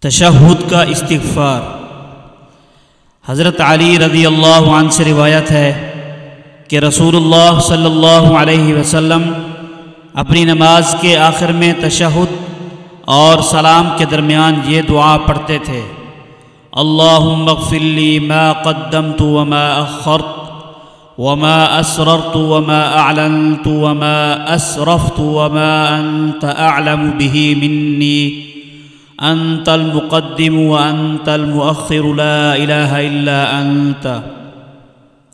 تشہد کا استغفار۔ حضرت علی رضی اللہ عنہ سے روایت ہے کہ رسول اللہ صلی اللہ علیہ وسلم اپنی نماز کے آخر میں تشہد اور سلام کے درمیان یہ دعا پڑھتے تھے۔ اللہ مغفلی ما قدمت وما اخرت وما اسررت وما اعلنت وما اسرفت وما انت اعلم به مني انت المقدم وانت المؤخر، لا الہ الا انت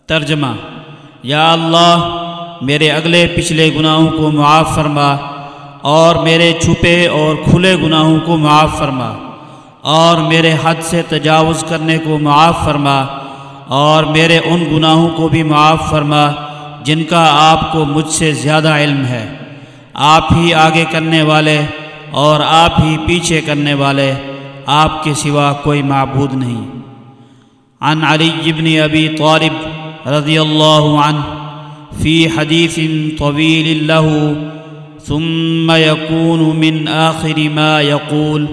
ترجمہ، یا اللہ، میرے اگلے پچھلے گناہوں کو معاف فرما اور میرے چھپے اور کھلے گناہوں کو معاف فرما اور میرے حد سے تجاوز کرنے کو معاف فرما اور میرے ان گناہوں کو بھی معاف فرما جن کا آپ کو مجھ سے زیادہ علم ہے۔ آپ ہی آگے کرنے والے اور آپ ہی پیچھے کرنے والے آپ کے سوا کوئی معبود نہیں۔ عن علی ابن ابی طالب رضی اللہ عنہ فی حدیث طویل له ثم يكون من آخر ما يقول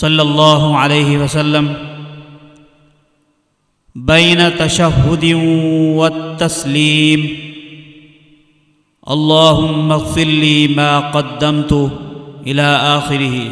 صلی اللہ علیہ وسلم بین تشہد والتسلیم اللہم اغفر لی ما قدمت۔ إلى آخره.